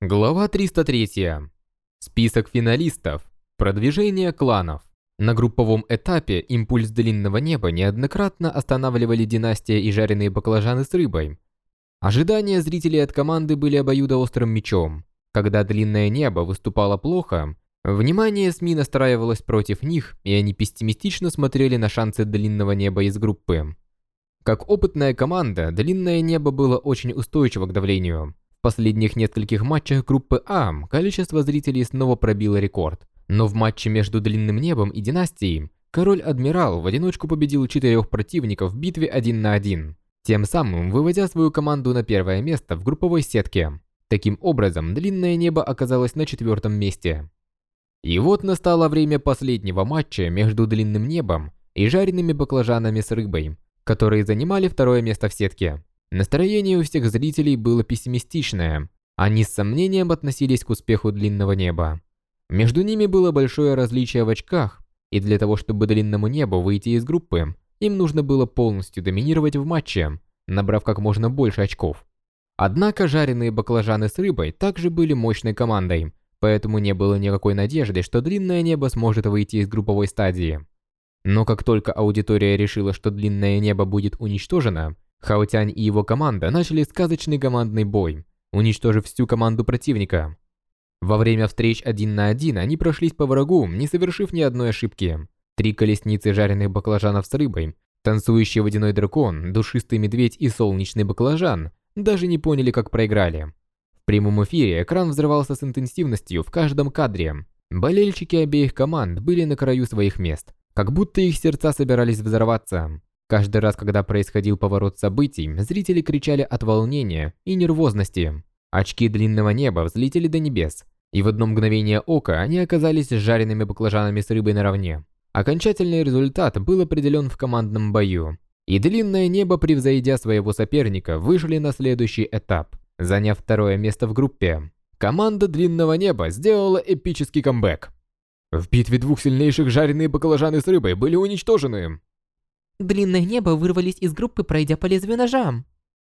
Глава 303. Список финалистов. Продвижение кланов. На групповом этапе импульс длинного неба неоднократно останавливали династия и жареные баклажаны с рыбой. Ожидания зрителей от команды были обоюдоострым мечом. Когда длинное небо выступало плохо, внимание СМИ настраивалось против них, и они пессимистично смотрели на шансы длинного неба из группы. Как опытная команда, длинное небо было очень устойчиво к давлению. Последних нескольких матчах группы А количество зрителей снова пробило рекорд. Но в матче между Длинным Небом и Династией Король-Адмирал в одиночку победил четырех противников в битве один на один, тем самым выводя свою команду на первое место в групповой сетке. Таким образом, Длинное Небо оказалось на четвертом месте. И вот настало время последнего матча между Длинным Небом и жареными баклажанами с рыбой, которые занимали второе место в сетке. Настроение у всех зрителей было пессимистичное. Они с сомнением относились к успеху Длинного Неба. Между ними было большое различие в очках, и для того, чтобы Длинному Небу выйти из группы, им нужно было полностью доминировать в матче, набрав как можно больше очков. Однако жареные баклажаны с рыбой также были мощной командой, поэтому не было никакой надежды, что Длинное Небо сможет выйти из групповой стадии. Но как только аудитория решила, что Длинное Небо будет уничтожено, Хаотянь и его команда начали сказочный командный бой, уничтожив всю команду противника. Во время встреч один на один они прошлись по врагу, не совершив ни одной ошибки. Три колесницы жареных баклажанов с рыбой, танцующий водяной дракон, душистый медведь и солнечный баклажан даже не поняли, как проиграли. В прямом эфире экран взрывался с интенсивностью в каждом кадре. Болельщики обеих команд были на краю своих мест, как будто их сердца собирались взорваться. Каждый раз, когда происходил поворот событий, зрители кричали от волнения и нервозности. Очки длинного неба взлетели до небес, и в одно мгновение ока они оказались жареными баклажанами с рыбой наравне. Окончательный результат был определен в командном бою, и длинное небо, превзойдя своего соперника, вышли на следующий этап, заняв второе место в группе. Команда длинного неба сделала эпический камбэк. В битве двух сильнейших жареные баклажаны с рыбой были уничтожены. Длинное небо вырвались из группы, пройдя по лезвию ножа.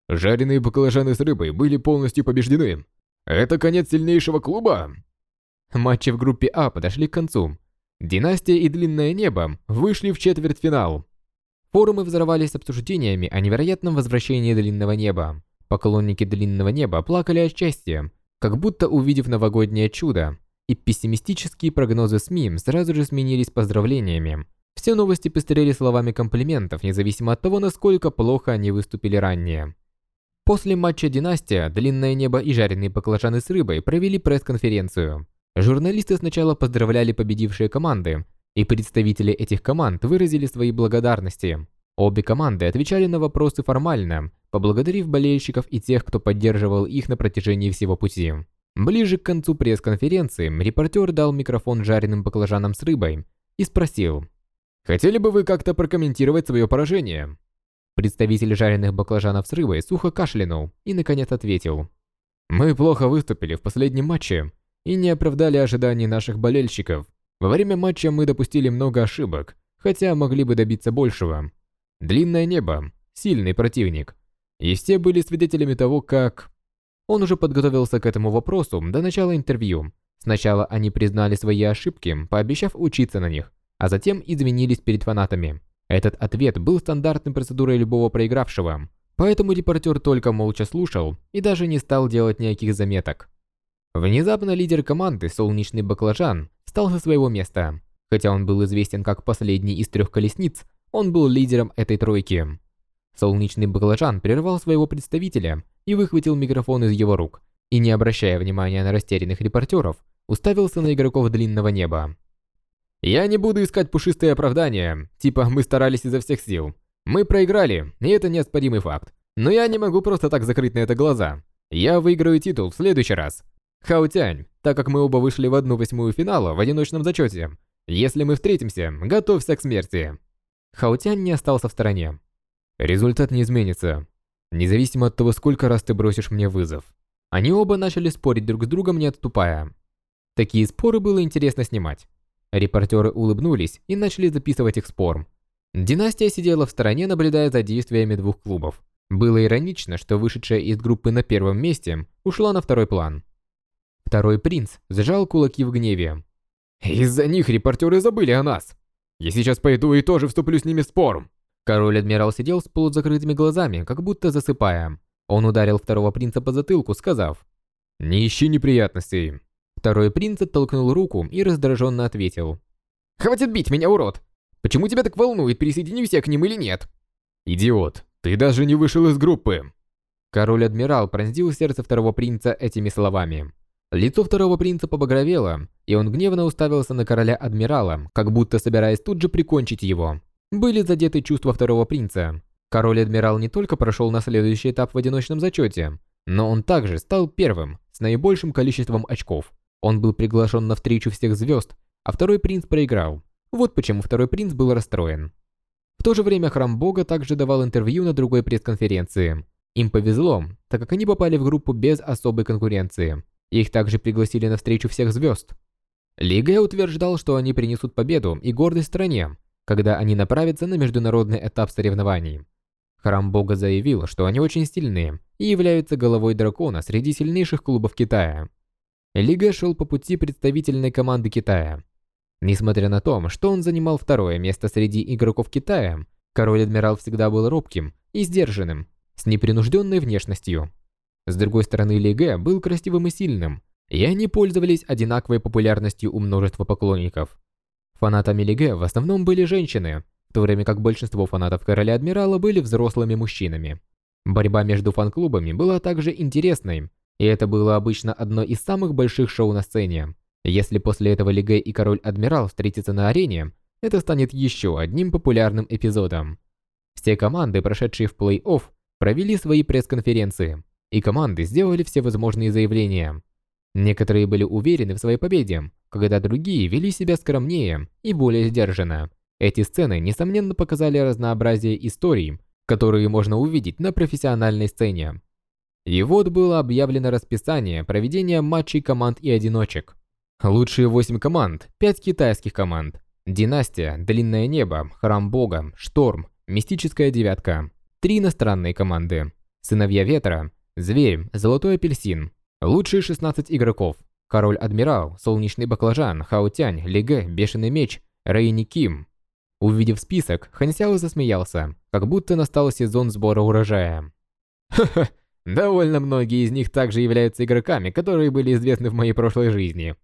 Жареные баклажаны с рыбой были полностью побеждены. Это конец сильнейшего клуба. Матчи в группе А подошли к концу. Династия и Длинное Небо вышли в четвертьфинал. Форумы взорвались обсуждениями о невероятном возвращении Длинного Неба. Поклонники Длинного Неба плакали от счастья, как будто увидев новогоднее чудо, и пессимистические прогнозы СМИ сразу же сменились поздравлениями. Все новости пестрели словами комплиментов, независимо от того, насколько плохо они выступили ранее. После матча «Династия» «Длинное небо» и «Жареные баклажаны с рыбой» провели пресс-конференцию. Журналисты сначала поздравляли победившие команды, и представители этих команд выразили свои благодарности. Обе команды отвечали на вопросы формально, поблагодарив болельщиков и тех, кто поддерживал их на протяжении всего пути. Ближе к концу пресс-конференции репортер дал микрофон жареным баклажанам с рыбой и спросил, Хотели бы вы как-то прокомментировать свое поражение? Представитель жареных баклажанов с рыбой сухо кашлянул и наконец ответил. Мы плохо выступили в последнем матче и не оправдали ожиданий наших болельщиков. Во время матча мы допустили много ошибок, хотя могли бы добиться большего. Длинное небо, сильный противник. И все были свидетелями того, как... Он уже подготовился к этому вопросу до начала интервью. Сначала они признали свои ошибки, пообещав учиться на них, а затем извинились перед фанатами. Этот ответ был стандартной процедурой любого проигравшего, поэтому репортер только молча слушал и даже не стал делать никаких заметок. Внезапно лидер команды, солнечный баклажан, встал со своего места. Хотя он был известен как последний из трех колесниц, он был лидером этой тройки. Солнечный баклажан прервал своего представителя и выхватил микрофон из его рук, и не обращая внимания на растерянных репортеров, уставился на игроков длинного неба. Я не буду искать пушистые оправдания, типа мы старались изо всех сил. Мы проиграли, и это неоспоримый факт. Но я не могу просто так закрыть на это глаза. Я выиграю титул в следующий раз. Хаутянь, так как мы оба вышли в одну восьмую финала в одиночном зачете. Если мы встретимся, готовься к смерти. Хаутянь не остался в стороне. Результат не изменится. Независимо от того, сколько раз ты бросишь мне вызов. Они оба начали спорить друг с другом, не отступая. Такие споры было интересно снимать. Репортеры улыбнулись и начали записывать их спор. Династия сидела в стороне, наблюдая за действиями двух клубов. Было иронично, что вышедшая из группы на первом месте ушла на второй план. Второй принц сжал кулаки в гневе. «Из-за них репортеры забыли о нас! Я сейчас пойду и тоже вступлю с ними в спор!» Король-адмирал сидел с полузакрытыми глазами, как будто засыпая. Он ударил второго принца по затылку, сказав «Не ищи неприятностей». Второй принц оттолкнул руку и раздраженно ответил «Хватит бить меня, урод! Почему тебя так волнует, присоединюсь я к ним или нет?» «Идиот, ты даже не вышел из группы!» Король-адмирал пронзил сердце второго принца этими словами. Лицо второго принца побагровело, и он гневно уставился на короля-адмирала, как будто собираясь тут же прикончить его. Были задеты чувства второго принца. Король-адмирал не только прошел на следующий этап в одиночном зачете, но он также стал первым, с наибольшим количеством очков. Он был приглашен на встречу всех звезд, а второй принц проиграл. Вот почему второй принц был расстроен. В то же время Храм Бога также давал интервью на другой пресс-конференции. Им повезло, так как они попали в группу без особой конкуренции. Их также пригласили на встречу всех звезд. Лига утверждал, что они принесут победу и гордость стране, когда они направятся на международный этап соревнований. Храм Бога заявил, что они очень сильные и являются головой дракона среди сильнейших клубов Китая. Лига шел по пути представительной команды Китая. Несмотря на то, что он занимал второе место среди игроков Китая, король-адмирал всегда был робким и сдержанным, с непринужденной внешностью. С другой стороны, Ли Гэ был красивым и сильным, и они пользовались одинаковой популярностью у множества поклонников. Фанатами Ли Гэ в основном были женщины, в то время как большинство фанатов Короля Адмирала были взрослыми мужчинами. Борьба между фан-клубами была также интересной, и это было обычно одно из самых больших шоу на сцене. Если после этого Ли Гэ и Король Адмирал встретятся на арене, это станет еще одним популярным эпизодом. Все команды, прошедшие в плей-офф, провели свои пресс-конференции и команды сделали все возможные заявления. Некоторые были уверены в своей победе, когда другие вели себя скромнее и более сдержанно. Эти сцены, несомненно, показали разнообразие историй, которые можно увидеть на профессиональной сцене. И вот было объявлено расписание проведения матчей команд и одиночек. Лучшие 8 команд, 5 китайских команд, Династия, Длинное небо, Храм Бога, Шторм, Мистическая девятка, три иностранные команды, Сыновья Ветра, Зверь, Золотой Апельсин. Лучшие 16 игроков. Король-адмирал, Солнечный баклажан, Хаотянь, Лиге, Бешеный меч, Рейни Ким. Увидев список, Хансяо засмеялся, как будто настал сезон сбора урожая. Ха-ха, довольно многие из них также являются игроками, которые были известны в моей прошлой жизни.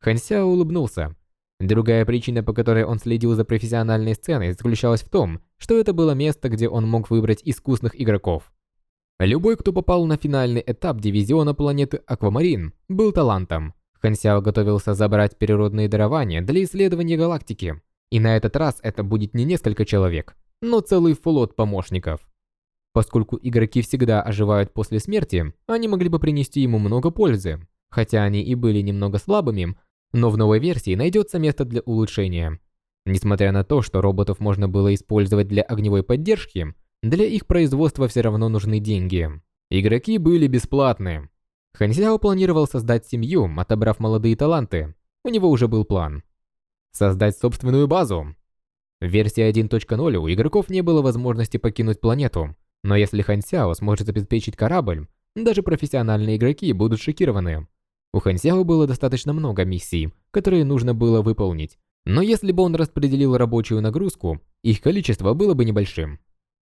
Хансяо улыбнулся. Другая причина, по которой он следил за профессиональной сценой, заключалась в том, что это было место, где он мог выбрать искусных игроков. Любой, кто попал на финальный этап дивизиона планеты Аквамарин, был талантом. Хансяо готовился забрать природные дарования для исследования галактики. И на этот раз это будет не несколько человек, но целый флот помощников. Поскольку игроки всегда оживают после смерти, они могли бы принести ему много пользы. Хотя они и были немного слабыми, но в новой версии найдется место для улучшения. Несмотря на то, что роботов можно было использовать для огневой поддержки, для их производства все равно нужны деньги. Игроки были бесплатны. Хансяо планировал создать семью, отобрав молодые таланты. У него уже был план. Создать собственную базу. В версии 1.0 у игроков не было возможности покинуть планету, но если Хансяо сможет обеспечить корабль, даже профессиональные игроки будут шокированы. У Хансяо было достаточно много миссий, которые нужно было выполнить, но если бы он распределил рабочую нагрузку, их количество было бы небольшим.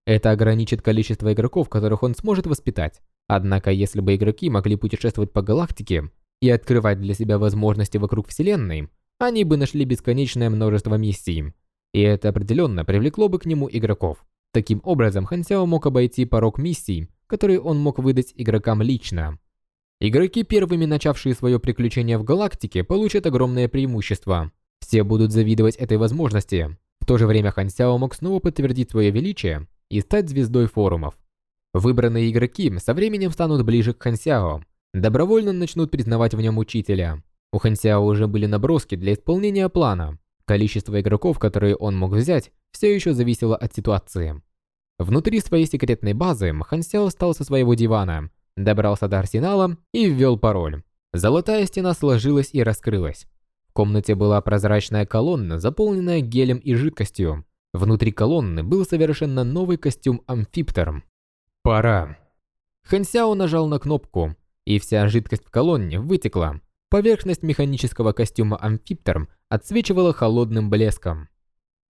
Это ограничит количество игроков, которых он сможет воспитать. Однако, если бы игроки могли путешествовать по галактике и открывать для себя возможности вокруг Вселенной, они бы нашли бесконечное множество миссий. И это определенно привлекло бы к нему игроков. Таким образом, Хан Сяо мог обойти порог миссий, которые он мог выдать игрокам лично. Игроки, первыми начавшие свое приключение в галактике, получат огромное преимущество. Все будут завидовать этой возможности. В то же время Хан Сяо мог снова подтвердить свое величие и стать звездой форумов. Выбранные игроки со временем станут ближе к Хансяо, добровольно начнут признавать в нем учителя. У Хансяо уже были наброски для исполнения плана. Количество игроков, которые он мог взять, все еще зависело от ситуации. Внутри своей секретной базы Хансяо встал со своего дивана, добрался до арсенала и ввел пароль. Золотая стена сложилась и раскрылась. В комнате была прозрачная колонна, заполненная гелем и жидкостью. Внутри колонны был совершенно новый костюм амфиптер. Пора. Хансяо нажал на кнопку, и вся жидкость в колонне вытекла. Поверхность механического костюма Амфиптерм отсвечивала холодным блеском.